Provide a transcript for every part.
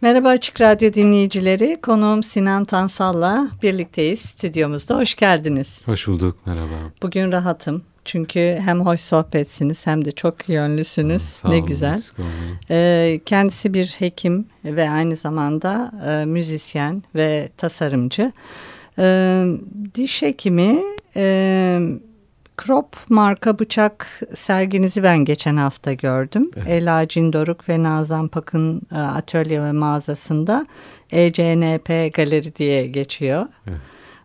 Merhaba Açık Radyo dinleyicileri. Konuğum Sinan Tansal'la birlikteyiz. Stüdyomuzda hoş geldiniz. Hoş bulduk. Merhaba. Bugün rahatım. Çünkü hem hoş sohbetsiniz hem de çok yönlüsünüz. Sağ ne olun, güzel. Ee, kendisi bir hekim ve aynı zamanda e, müzisyen ve tasarımcı. Ee, diş hekimi e, Krop marka bıçak serginizi ben geçen hafta gördüm. Evet. Ela Cindoruk ve Nazan Pak'ın e, atölye ve mağazasında ECNP Galeri diye geçiyor. Evet.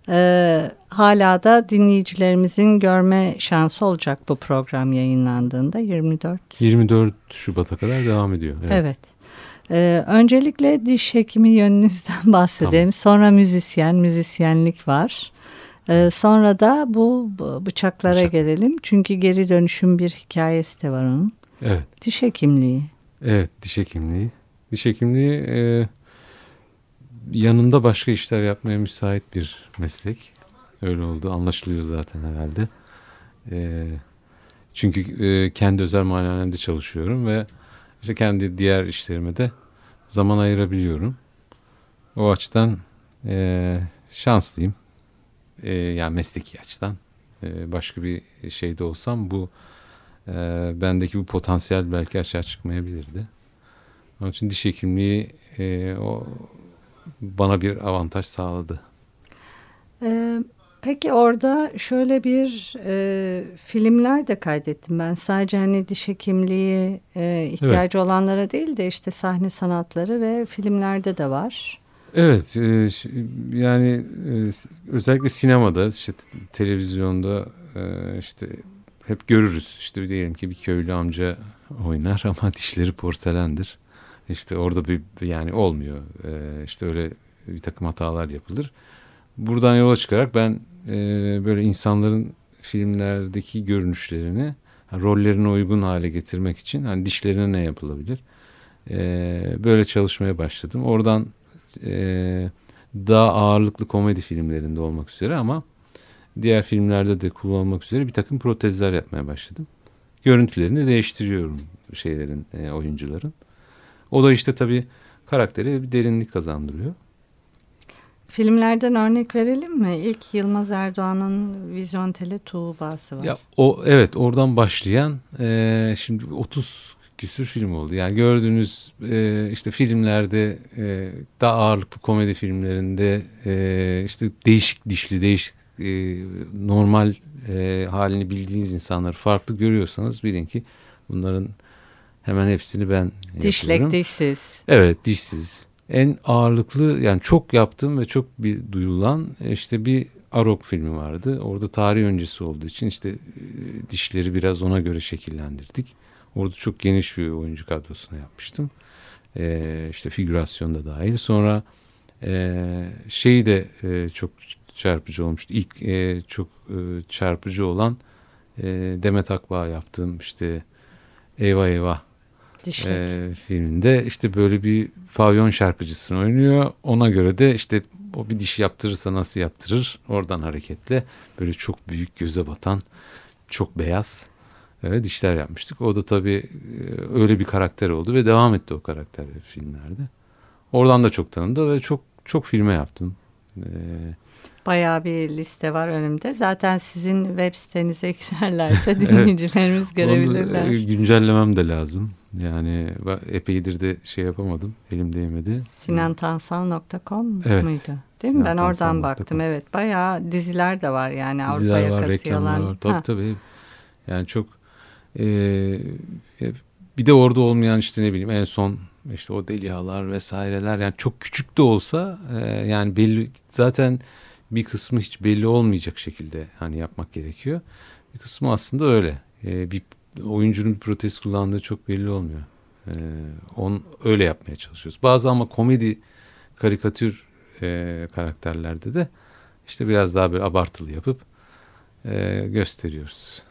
Ee, hala da dinleyicilerimizin görme şansı olacak bu program yayınlandığında 24. 24 Şubat'a kadar devam ediyor. Evet. evet. Ee, öncelikle diş hekimi yönünüzden bahsedelim. Tamam. Sonra müzisyen, müzisyenlik var. Ee, sonra da bu bıçaklara Bıçak. gelelim. Çünkü geri dönüşüm bir hikayesi de var onun. Evet. Diş hekimliği. Evet diş hekimliği. Diş hekimliği e, yanında başka işler yapmaya müsait bir meslek. Öyle oldu anlaşılıyor zaten herhalde. E, çünkü e, kendi özel muayenehanemde çalışıyorum ve işte kendi diğer işlerime de zaman ayırabiliyorum. O açıdan e, şanslıyım e, yani mesleki açıdan e, başka bir şeyde olsam bu e, bendeki bu potansiyel belki açığa çıkmayabilirdi. Onun için diş hekimliği e, o bana bir avantaj sağladı. Ee, peki orada şöyle bir e, filmler de kaydettim ben. Sadece hani diş hekimliği e, ihtiyacı evet. olanlara değil de işte sahne sanatları ve filmlerde de var. Evet e, yani e, özellikle sinemada işte televizyonda e, işte hep görürüz işte diyelim ki bir köylü amca oynar ama dişleri porselendir. İşte orada bir yani olmuyor işte öyle bir takım hatalar yapılır. Buradan yola çıkarak ben böyle insanların filmlerdeki görünüşlerini rollerine uygun hale getirmek için hani dişlerine ne yapılabilir? Böyle çalışmaya başladım. Oradan e, daha ağırlıklı komedi filmlerinde olmak üzere ama diğer filmlerde de kullanılmak üzere bir takım protezler yapmaya başladım. Görüntülerini değiştiriyorum şeylerin, e, oyuncuların. O da işte tabii karaktere bir derinlik kazandırıyor. Filmlerden örnek verelim mi? İlk Yılmaz Erdoğan'ın Vizyon Tele Tuğba'sı var. Ya o evet oradan başlayan e, şimdi 30 küsür film oldu. Yani gördüğünüz e, işte filmlerde e, daha ağırlıklı komedi filmlerinde e, işte değişik dişli değişik e, normal e, halini bildiğiniz insanları farklı görüyorsanız bilin ki bunların hemen hepsini ben Dişlek, yapıyorum. dişsiz. Evet dişsiz. En ağırlıklı yani çok yaptığım ve çok bir duyulan işte bir Arok filmi vardı. Orada tarih öncesi olduğu için işte e, dişleri biraz ona göre şekillendirdik. Orada çok geniş bir oyuncu kadrosuna yapmıştım. E, işte figürasyon da dahil. Sonra e, şeyi de e, çok çarpıcı olmuştu. İlk e, çok e, çarpıcı olan e, Demet Akbağ yaptığım işte Eyvah Eyvah e, filminde işte böyle bir pavyon şarkıcısını oynuyor. Ona göre de işte o bir diş yaptırırsa nasıl yaptırır oradan hareketle böyle çok büyük göze batan çok beyaz evet, dişler yapmıştık. O da tabii e, öyle bir karakter oldu ve devam etti o karakter filmlerde. Oradan da çok tanındı ve çok çok filme yaptım. Ee, Bayağı bir liste var önümde. Zaten sizin web sitenize girerlerse dinleyicilerimiz evet, görebilirler. Onu güncellemem de lazım. Yani epeydir de şey yapamadım. Elim değmedi. Sinantansal.com evet. muydu? Değil mi? Ben oradan baktım. Evet. Bayağı diziler de var yani. Diziler Avrupa var, reklamlar var. Tabii ha. tabii. Yani çok ee, bir de orada olmayan işte ne bileyim en son işte o delihalar vesaireler yani çok küçük de olsa e, yani belli zaten bir kısmı hiç belli olmayacak şekilde hani yapmak gerekiyor. Bir kısmı aslında öyle. E, bir oyuncunun bir protez kullandığı çok belli olmuyor. E, on öyle yapmaya çalışıyoruz. Bazı ama komedi karikatür e, karakterlerde de işte biraz daha böyle abartılı yapıp e, gösteriyoruz.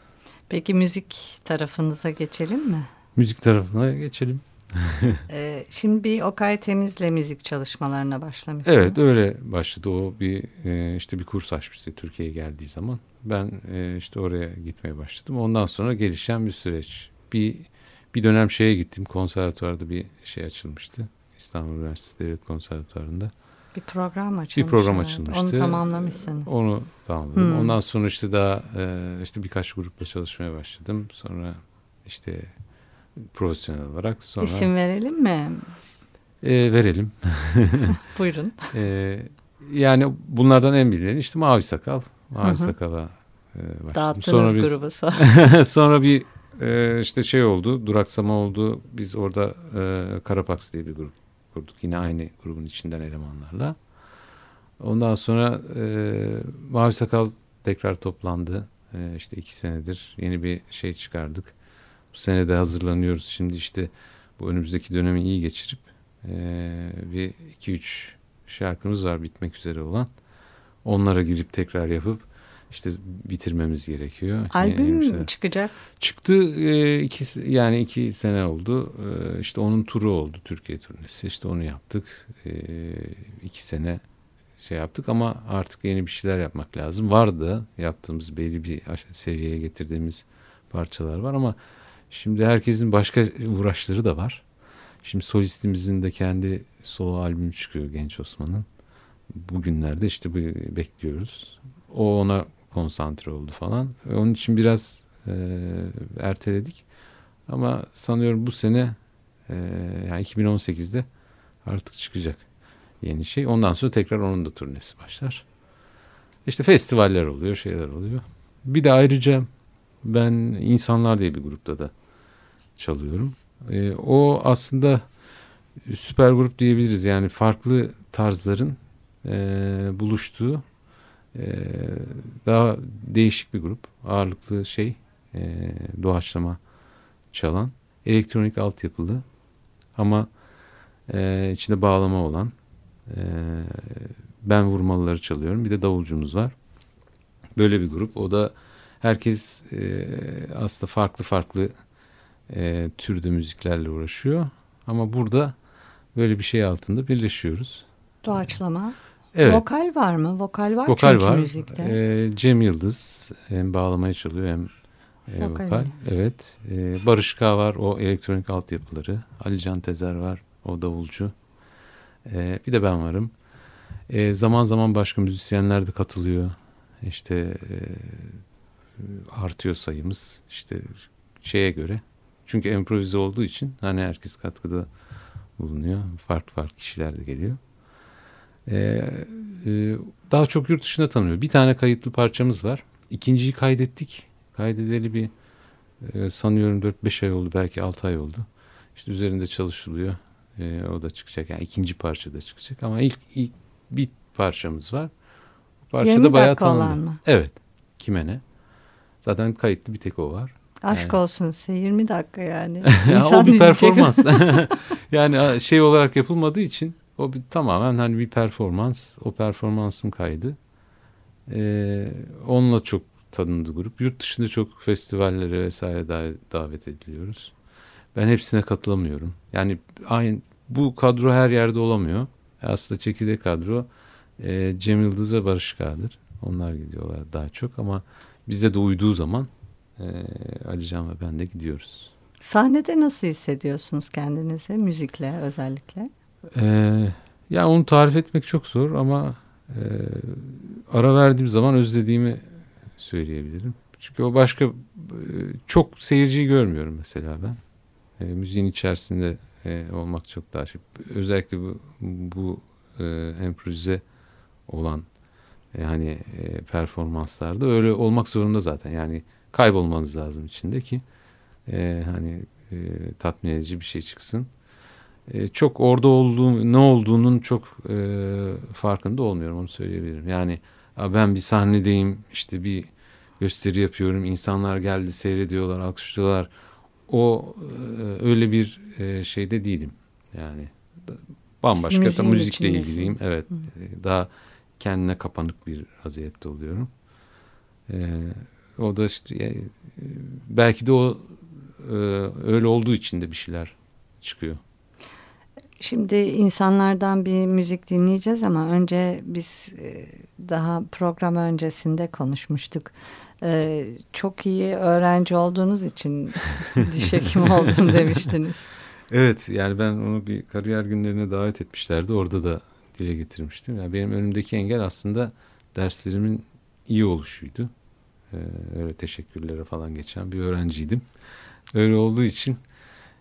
Peki müzik tarafınıza geçelim mi? Müzik tarafına geçelim. ee, şimdi bir Okay Temiz'le müzik çalışmalarına başlamışsınız. Evet öyle başladı. O bir e, işte bir kurs açmıştı Türkiye'ye geldiği zaman. Ben e, işte oraya gitmeye başladım. Ondan sonra gelişen bir süreç. Bir bir dönem şeye gittim. Konservatuvarda bir şey açılmıştı. İstanbul Üniversitesi Devlet Konservatuvarı'nda. Bir program açılmış. Bir program açılmıştı. Onu tamamlamışsınız. Onu tamamladım. Hmm. Ondan sonra işte daha e, işte birkaç grupla çalışmaya başladım. Sonra işte profesyonel olarak sonra... İsim verelim mi? E, verelim. Buyurun. e, yani bunlardan en bilineni işte Mavi Sakal. Mavi Hı-hı. Sakal'a e, başladım. Dağıttınız sonra biz, grubu sonra. sonra bir e, işte şey oldu, duraksama oldu. Biz orada e, Karapaks diye bir grup kurduk. Yine aynı grubun içinden elemanlarla. Ondan sonra e, Mavi Sakal tekrar toplandı. E, işte iki senedir yeni bir şey çıkardık. Bu sene de hazırlanıyoruz. Şimdi işte bu önümüzdeki dönemi iyi geçirip e, bir iki üç şarkımız var bitmek üzere olan. Onlara girip tekrar yapıp işte bitirmemiz gerekiyor. Albüm yani, çıkacak. Çıktı e, iki yani iki sene oldu. E, işte onun turu oldu Türkiye turnesi. İşte onu yaptık. E, iki sene şey yaptık ama artık yeni bir şeyler yapmak lazım. Vardı yaptığımız belli bir seviyeye getirdiğimiz parçalar var ama şimdi herkesin başka uğraşları da var. Şimdi solistimizin de kendi solo albümü çıkıyor Genç Osman'ın. Bugünlerde işte bekliyoruz. O ona konsantre oldu falan. Onun için biraz e, erteledik. Ama sanıyorum bu sene e, yani 2018'de artık çıkacak yeni şey. Ondan sonra tekrar onun da turnesi başlar. İşte festivaller oluyor, şeyler oluyor. Bir de ayrıca ben insanlar diye bir grupta da çalıyorum. E, o aslında süper grup diyebiliriz. Yani farklı tarzların e, buluştuğu e, daha değişik bir grup. Ağırlıklı şey e, doğaçlama çalan. Elektronik altyapılı ama e, içinde bağlama olan e, ben vurmalıları çalıyorum. Bir de davulcumuz var. Böyle bir grup. O da herkes e, aslında farklı farklı e, türde müziklerle uğraşıyor. Ama burada böyle bir şey altında birleşiyoruz. Doğaçlama. Evet. Vokal var mı? Vokal var vokal çünkü var. müzikte. Ee, Cem Yıldız hem bağlamaya çalıyor hem e, vokal. vokal. Evet. Ee, Barış K var o elektronik altyapıları. Ali Can Tezer var o davulcu. Ee, bir de ben varım. Ee, zaman zaman başka müzisyenler de katılıyor. İşte e, artıyor sayımız. İşte şeye göre. Çünkü improvize olduğu için hani herkes katkıda bulunuyor. Farklı farklı kişiler de geliyor. Ee, e, daha çok yurt dışında tanıyor. Bir tane kayıtlı parçamız var. İkinciyi kaydettik. Kaydedeli bir e, sanıyorum 4-5 ay oldu belki 6 ay oldu. İşte üzerinde çalışılıyor. E, o da çıkacak. Yani ikinci parça da çıkacak ama ilk, ilk bir parçamız var. Bu parçada bayağı tanındı. mı? Evet. Kime ne? Zaten kayıtlı bir tek o var. Aşk yani. olsun size 20 dakika yani. ya o bir performans. yani şey olarak yapılmadığı için o bir, tamamen hani bir performans. O performansın kaydı. Ee, onunla çok tanındı grup. Yurt dışında çok festivallere vesaire davet ediliyoruz. Ben hepsine katılamıyorum. Yani aynı bu kadro her yerde olamıyor. Aslında çekirdek kadro e, Cem Yıldız ve Barış Kağıdır. Onlar gidiyorlar daha çok ama bize de uyduğu zaman e, Alican ve ben de gidiyoruz. Sahnede nasıl hissediyorsunuz kendinizi müzikle özellikle? Ee, ya onu tarif etmek çok zor ama e, ara verdiğim zaman özlediğimi söyleyebilirim. Çünkü o başka e, çok seyirciyi görmüyorum mesela ben. E, müziğin içerisinde e, olmak çok daha şey. Özellikle bu, bu e, improvize olan e, hani e, performanslarda öyle olmak zorunda zaten. Yani kaybolmanız lazım içinde ki e, hani e, tatmin edici bir şey çıksın. E, çok orada olduğum ne olduğunun çok e, farkında olmuyorum onu söyleyebilirim. Yani ben bir sahnedeyim işte bir gösteri yapıyorum. İnsanlar geldi seyrediyorlar, alkışlıyorlar. O e, öyle bir e, şeyde değilim. Yani bambaşka da müzikle ilgiliyim. Evet. Hı. E, daha kendine kapanık bir vaziyette oluyorum. Ee, o da işte e, belki de o e, öyle olduğu için de bir şeyler çıkıyor. Şimdi insanlardan bir müzik dinleyeceğiz ama önce biz e, daha program öncesinde konuşmuştuk. E, çok iyi öğrenci olduğunuz için diş hekimi oldum demiştiniz. Evet yani ben onu bir kariyer günlerine davet etmişlerdi. Orada da dile getirmiştim. Yani benim önümdeki engel aslında derslerimin iyi oluşuydu. Ee, öyle teşekkürlere falan geçen bir öğrenciydim. Öyle olduğu için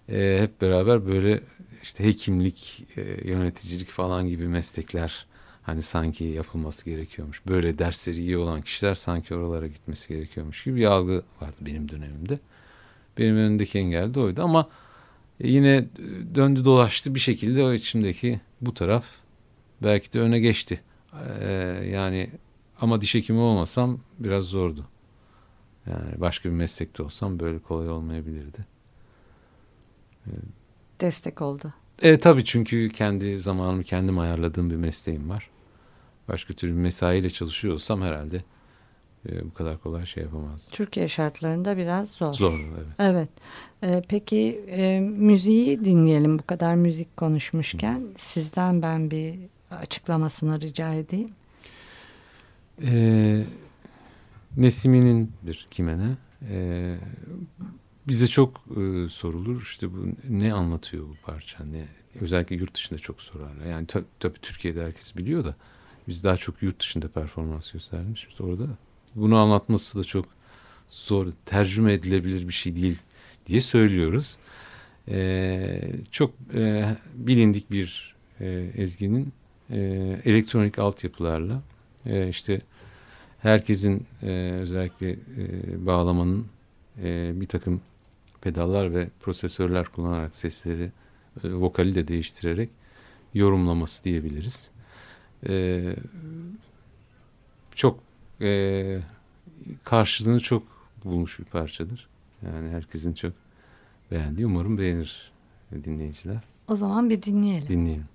e, hep beraber böyle işte hekimlik, e, yöneticilik falan gibi meslekler hani sanki yapılması gerekiyormuş. Böyle dersleri iyi olan kişiler sanki oralara gitmesi gerekiyormuş gibi bir algı vardı benim dönemimde. Benim önündeki engel de oydu ama yine döndü dolaştı bir şekilde o içimdeki bu taraf belki de öne geçti. Ee, yani ama diş hekimi olmasam biraz zordu. Yani başka bir meslekte olsam böyle kolay olmayabilirdi. Ee, Destek oldu. E, tabii çünkü kendi zamanımı kendim ayarladığım bir mesleğim var. Başka türlü mesaiyle çalışıyor olsam herhalde e, bu kadar kolay şey yapamazdım. Türkiye şartlarında biraz zor. Zor evet. Evet. E, peki e, müziği dinleyelim bu kadar müzik konuşmuşken. Hı. Sizden ben bir açıklamasını rica edeyim. E, Nesimi'nindir Kimene. E, bize çok e, sorulur işte bu ne anlatıyor bu parça ne özellikle yurt dışında çok sorarlar. Yani tabii tabi Türkiye'de herkes biliyor da biz daha çok yurt dışında performans göstermişiz orada. Bunu anlatması da çok zor tercüme edilebilir bir şey değil diye söylüyoruz. E, çok e, bilindik bir e, ezginin e, elektronik altyapılarla e, işte herkesin e, özellikle e, bağlamanın e, bir takım pedallar ve prosesörler kullanarak sesleri, e, vokali de değiştirerek yorumlaması diyebiliriz. E, çok e, karşılığını çok bulmuş bir parçadır. Yani herkesin çok beğendiği. Umarım beğenir dinleyiciler. O zaman bir dinleyelim. Dinleyelim.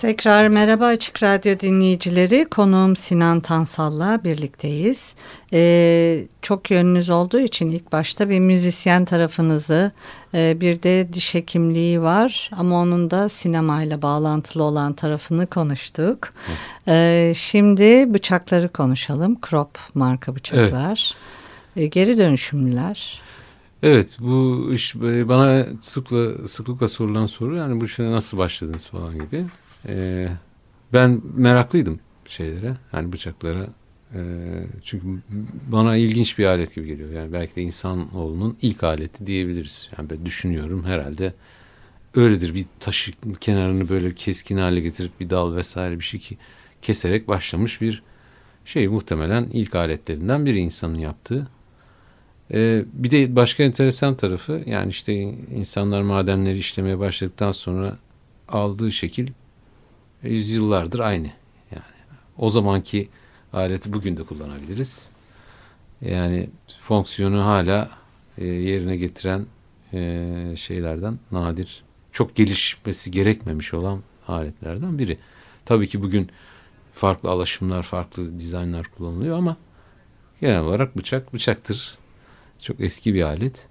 Tekrar merhaba Açık Radyo dinleyicileri. Konuğum Sinan Tansal'la birlikteyiz. Ee, çok yönünüz olduğu için ilk başta bir müzisyen tarafınızı, e, bir de diş hekimliği var ama onun da sinemayla bağlantılı olan tarafını konuştuk. Ee, şimdi bıçakları konuşalım. Crop marka bıçaklar. Evet. Ee, geri dönüşümlüler. Evet bu iş e, bana sıkla, sıklıkla sorulan soru yani bu işe nasıl başladınız falan gibi. Ee, ben meraklıydım şeylere yani bıçaklara. Ee, çünkü bana ilginç bir alet gibi geliyor. Yani belki de insanoğlunun ilk aleti diyebiliriz. Yani ben düşünüyorum herhalde öyledir. Bir taşı kenarını böyle keskin hale getirip bir dal vesaire bir şey ki keserek başlamış bir şey muhtemelen ilk aletlerinden biri insanın yaptığı. Ee, bir de başka enteresan tarafı yani işte insanlar madenleri işlemeye başladıktan sonra aldığı şekil yüzyıllardır aynı. Yani o zamanki aleti bugün de kullanabiliriz. Yani fonksiyonu hala e, yerine getiren e, şeylerden nadir, çok gelişmesi gerekmemiş olan aletlerden biri. Tabii ki bugün farklı alaşımlar, farklı dizaynlar kullanılıyor ama genel olarak bıçak bıçaktır. Çok eski bir alet.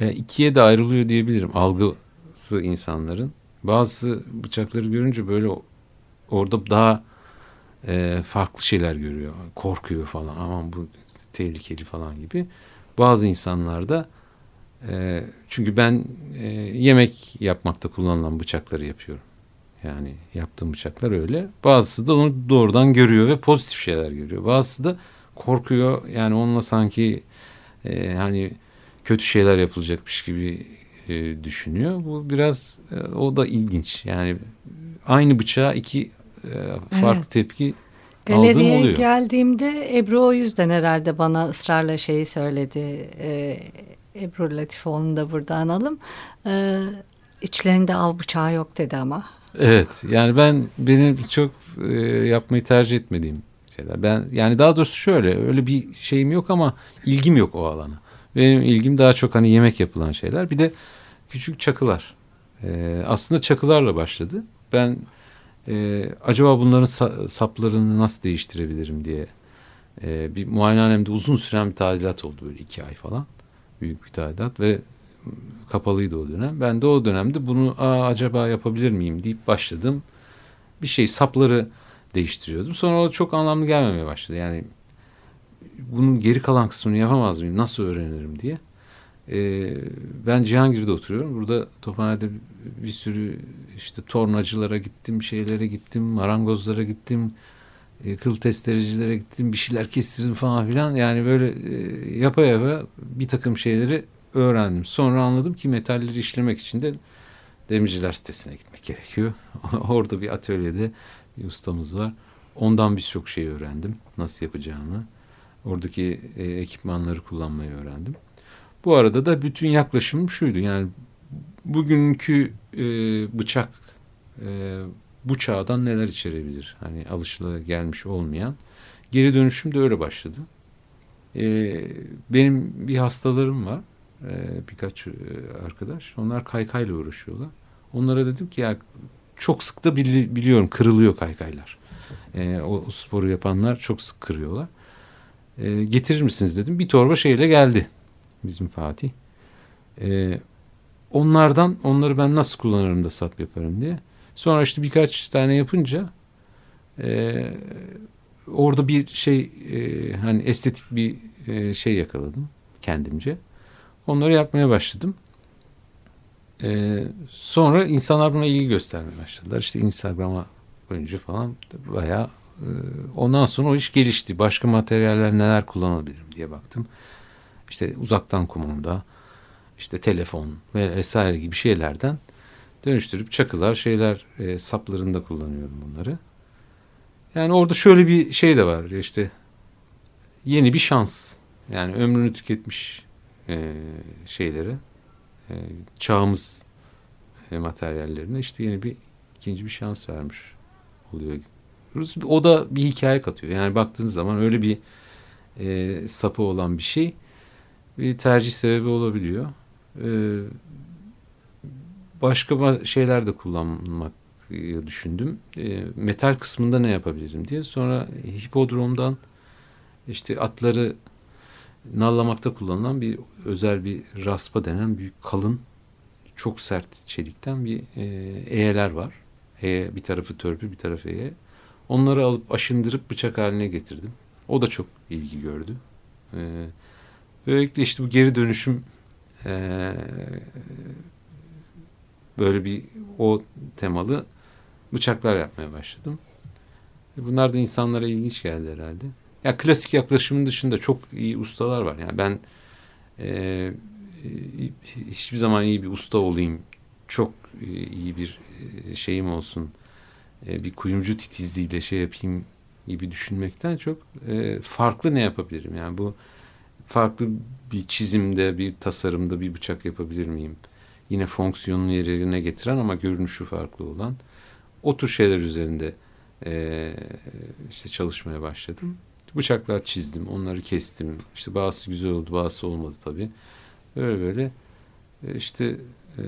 E, ikiye de ayrılıyor diyebilirim algısı insanların. Bazı bıçakları görünce böyle orada daha e, farklı şeyler görüyor. Korkuyor falan. Aman bu tehlikeli falan gibi. Bazı insanlarda e, çünkü ben e, yemek yapmakta kullanılan bıçakları yapıyorum. Yani yaptığım bıçaklar öyle. Bazısı da onu doğrudan görüyor ve pozitif şeyler görüyor. Bazısı da korkuyor. Yani onunla sanki e, hani kötü şeyler yapılacakmış gibi e, düşünüyor. Bu biraz e, o da ilginç. Yani aynı bıçağa iki e, farklı evet. tepki Galeriye oluyor. geldiğimde Ebru o yüzden herhalde bana ısrarla şeyi söyledi. E, Ebru Latifoğlu'nu da burada analım. E, içlerinde av bıçağı yok dedi ama. Evet yani ben benim çok e, yapmayı tercih etmediğim şeyler. Ben yani daha doğrusu şöyle öyle bir şeyim yok ama ilgim yok o alana. Benim ilgim daha çok hani yemek yapılan şeyler. Bir de küçük çakılar. E, aslında çakılarla başladı. Ben e, acaba bunların sa saplarını nasıl değiştirebilirim diye e, bir muayenehanemde uzun süren bir tadilat oldu böyle iki ay falan. Büyük bir tadilat ve kapalıydı o dönem. Ben de o dönemde bunu Aa, acaba yapabilir miyim deyip başladım. Bir şey sapları değiştiriyordum. Sonra o çok anlamlı gelmemeye başladı. Yani bunun geri kalan kısmını yapamaz mıyım? Nasıl öğrenirim diye. Ee, ben Cihangir'de oturuyorum. Burada Tophane'de bir sürü işte tornacılara gittim, şeylere gittim, marangozlara gittim, e, kıl testerecilere gittim, bir şeyler kestirdim falan filan. Yani böyle e, yapa yapa bir takım şeyleri öğrendim. Sonra anladım ki metalleri işlemek için de demirciler sitesine gitmek gerekiyor. Orada bir atölyede bir ustamız var. Ondan birçok şey öğrendim. Nasıl yapacağımı. Oradaki e, ekipmanları kullanmayı öğrendim. Bu arada da bütün yaklaşımım şuydu. Yani bugünkü e, bıçak e, bu çağdan neler içerebilir? Hani alışıla gelmiş olmayan. Geri dönüşüm de öyle başladı. E, benim bir hastalarım var. E, birkaç e, arkadaş. Onlar kaykayla uğraşıyorlar. Onlara dedim ki ya çok sık da bili, biliyorum kırılıyor kaykaylar. E, o, o sporu yapanlar çok sık kırıyorlar. E, getirir misiniz dedim. Bir torba şeyle geldi bizim Fatih. E, onlardan onları ben nasıl kullanırım da sap yaparım diye. Sonra işte birkaç tane yapınca e, orada bir şey e, hani estetik bir e, şey yakaladım kendimce. Onları yapmaya başladım. E, sonra insanlar buna ilgi göstermeye başladılar. İşte Instagram'a önce falan bayağı e, ondan sonra o iş gelişti. Başka materyaller neler kullanabilirim diye baktım işte uzaktan kumanda, işte telefon ve vesaire gibi şeylerden dönüştürüp çakılar şeyler e, saplarında kullanıyorum bunları. Yani orada şöyle bir şey de var işte yeni bir şans. Yani ömrünü tüketmiş e, şeylere e, çağımız e, materyallerine işte yeni bir ikinci bir şans vermiş oluyor. O da bir hikaye katıyor. Yani baktığınız zaman öyle bir e, sapı olan bir şey bir tercih sebebi olabiliyor. Ee, başka şeyler de kullanmak düşündüm. E, metal kısmında ne yapabilirim diye. Sonra hipodromdan işte atları nallamakta kullanılan bir özel bir raspa denen büyük kalın çok sert çelikten bir e, eyeler var. Eye, bir tarafı törpü bir tarafı eye. Onları alıp aşındırıp bıçak haline getirdim. O da çok ilgi gördü. E, böylelikle işte bu geri dönüşüm e, böyle bir o temalı bıçaklar yapmaya başladım. Bunlar da insanlara ilginç geldi herhalde. Ya klasik yaklaşımın dışında çok iyi ustalar var. Yani ben e, hiçbir zaman iyi bir usta olayım, çok iyi bir şeyim olsun, bir kuyumcu titizliğiyle şey yapayım gibi düşünmekten çok farklı ne yapabilirim? Yani bu farklı bir çizimde, bir tasarımda bir bıçak yapabilir miyim? Yine fonksiyonunu yerine getiren ama görünüşü farklı olan o tür şeyler üzerinde e, işte çalışmaya başladım. Bıçaklar çizdim, onları kestim. İşte bazısı güzel oldu, bazısı olmadı tabii. Böyle böyle işte e,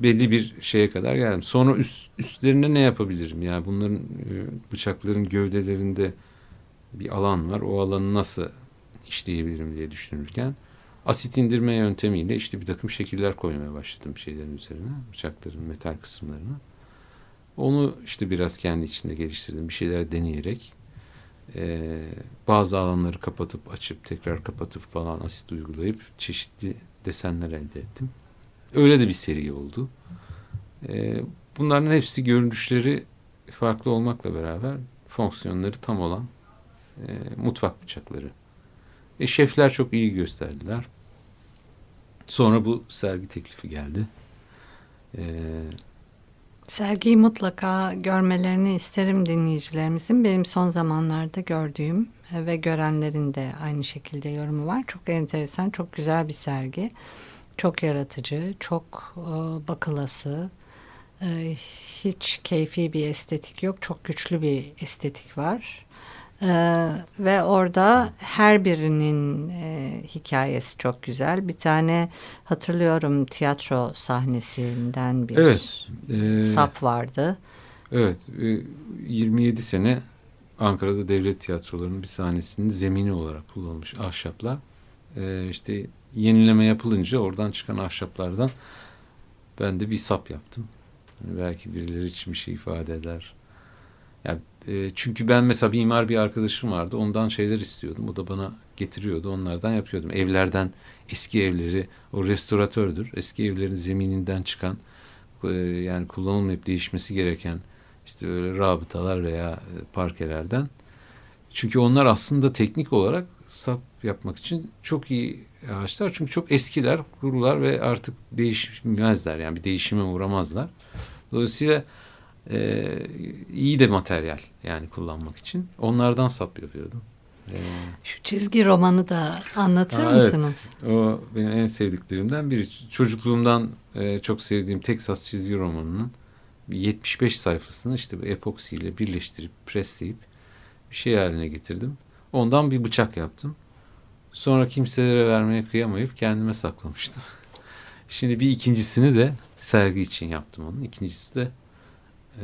belli bir şeye kadar geldim. Sonra üst, üstlerine ne yapabilirim? Yani bunların e, bıçakların gövdelerinde bir alan var. O alanı nasıl işleyebilirim diye düşünürken asit indirme yöntemiyle işte bir takım şekiller koymaya başladım şeylerin üzerine. Bıçakların metal kısımlarına. Onu işte biraz kendi içinde geliştirdim. Bir şeyler deneyerek e, bazı alanları kapatıp açıp tekrar kapatıp falan asit uygulayıp çeşitli desenler elde ettim. Öyle de bir seri oldu. E, bunların hepsi görünüşleri farklı olmakla beraber fonksiyonları tam olan e, mutfak bıçakları. E, şefler çok iyi gösterdiler. Sonra bu sergi teklifi geldi. Eee Sergiyi mutlaka görmelerini isterim dinleyicilerimizin. Benim son zamanlarda gördüğüm ve görenlerin de aynı şekilde yorumu var. Çok enteresan, çok güzel bir sergi. Çok yaratıcı, çok e, bakılası. E, hiç keyfi bir estetik yok. Çok güçlü bir estetik var. Ee, ve orada her birinin e, hikayesi çok güzel. Bir tane hatırlıyorum tiyatro sahnesinden bir evet, e, sap vardı. Evet, e, 27 sene Ankara'da devlet tiyatrolarının bir sahnesinin zemini olarak kullanılmış ahşaplar. E, işte yenileme yapılınca oradan çıkan ahşaplardan ben de bir sap yaptım. Yani belki birileri için bir şey ifade eder. Yani e, çünkü ben mesela bir imar bir arkadaşım vardı. Ondan şeyler istiyordum. O da bana getiriyordu. Onlardan yapıyordum. Evlerden eski evleri o restoratördür. Eski evlerin zemininden çıkan e, yani kullanılmayıp değişmesi gereken işte öyle rabıtalar veya e, parkelerden. Çünkü onlar aslında teknik olarak sap yapmak için çok iyi ağaçlar. Çünkü çok eskiler, kurular ve artık değişmezler. Yani bir değişime uğramazlar. Dolayısıyla e, iyi de materyal yani kullanmak için. Onlardan sap yapıyordum. Ee, Şu çizgi romanı da anlatır aa, mısınız? Evet, o benim en sevdiklerimden biri. Çocukluğumdan e, çok sevdiğim Texas çizgi romanının 75 sayfasını işte epoksiyle birleştirip presleyip bir şey haline getirdim. Ondan bir bıçak yaptım. Sonra kimselere vermeye kıyamayıp kendime saklamıştım. Şimdi bir ikincisini de sergi için yaptım onun. İkincisi de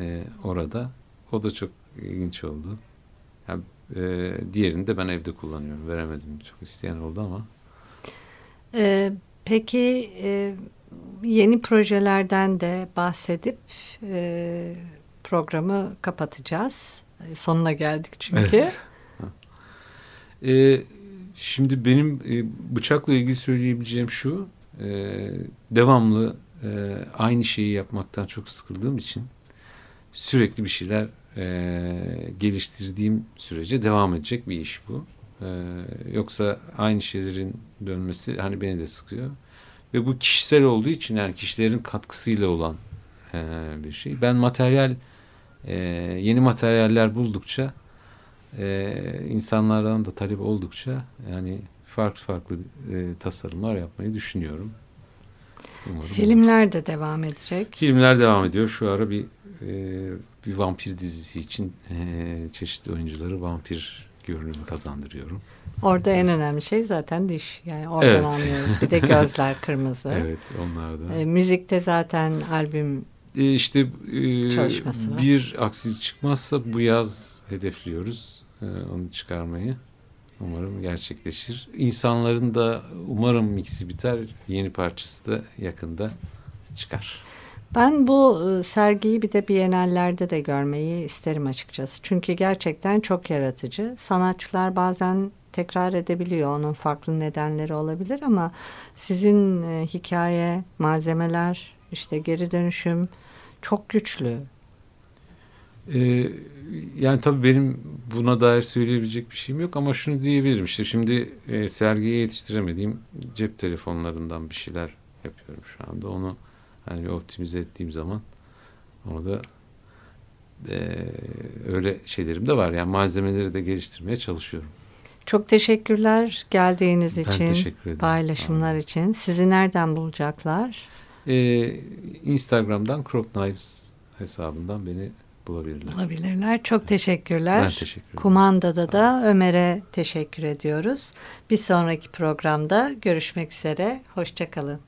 e, orada. O da çok ilginç oldu. Yani, e, diğerini de ben evde kullanıyorum. Veremedim. Çok isteyen oldu ama. Ee, peki e, yeni projelerden de bahsedip e, programı kapatacağız. E, sonuna geldik çünkü. Evet. e, şimdi benim e, bıçakla ilgili söyleyebileceğim şu. E, devamlı e, aynı şeyi yapmaktan çok sıkıldığım için sürekli bir şeyler e, geliştirdiğim sürece devam edecek bir iş bu. E, yoksa aynı şeylerin dönmesi hani beni de sıkıyor. Ve bu kişisel olduğu için yani kişilerin katkısıyla olan e, bir şey. Ben materyal e, yeni materyaller buldukça e, insanlardan da talep oldukça yani farklı farklı e, tasarımlar yapmayı düşünüyorum. Umarım Filmler olur. de devam edecek. Filmler devam ediyor. Şu ara bir bir vampir dizisi için e, çeşitli oyuncuları vampir görünümü kazandırıyorum. Orada en önemli şey zaten diş. Yani oradan evet. anlıyoruz. Bir de gözler kırmızı. evet onlar da. E, müzikte zaten albüm e, işte e, Çalışması var. bir aksilik çıkmazsa bu yaz hedefliyoruz e, onu çıkarmayı. Umarım gerçekleşir. İnsanların da umarım miksi biter. Yeni parçası da yakında çıkar. Ben bu e, sergiyi bir de Bienallerde de görmeyi isterim açıkçası. Çünkü gerçekten çok yaratıcı. Sanatçılar bazen tekrar edebiliyor. Onun farklı nedenleri olabilir ama sizin e, hikaye, malzemeler, işte geri dönüşüm çok güçlü. Ee, yani tabii benim buna dair söyleyebilecek bir şeyim yok ama şunu diyebilirim işte şimdi e, sergiye yetiştiremediğim cep telefonlarından bir şeyler yapıyorum şu anda. Onu hani bir optimize ettiğim zaman orada e, öyle şeylerim de var. Yani malzemeleri de geliştirmeye çalışıyorum. Çok teşekkürler geldiğiniz ben için, teşekkür ederim. paylaşımlar Aa. için. Sizi nereden bulacaklar? Ee, Instagram'dan Crop Knives hesabından beni bulabilirler. Bulabilirler. Çok teşekkürler. Ben teşekkür ederim. Kumandada da Ömer'e teşekkür ediyoruz. Bir sonraki programda görüşmek üzere. Hoşçakalın.